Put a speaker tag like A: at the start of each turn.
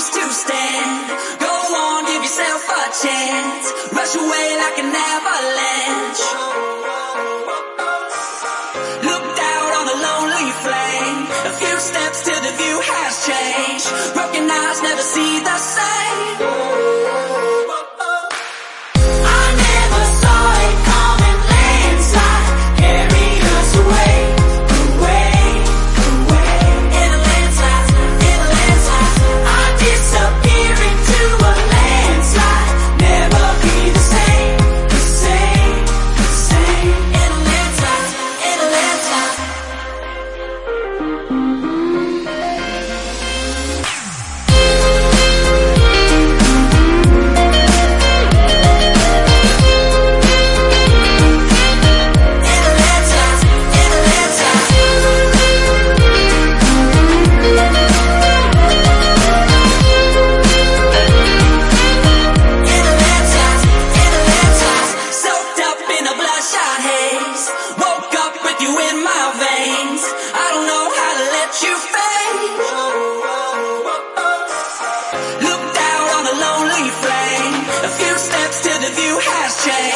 A: refuse to stand. Go on, give yourself a chance. Rush away like an avalanche. Looked out on a lonely flame. A few steps till the view has changed. Broken eyes never see the same. Look down on the lonely flame. A few steps to the view has changed.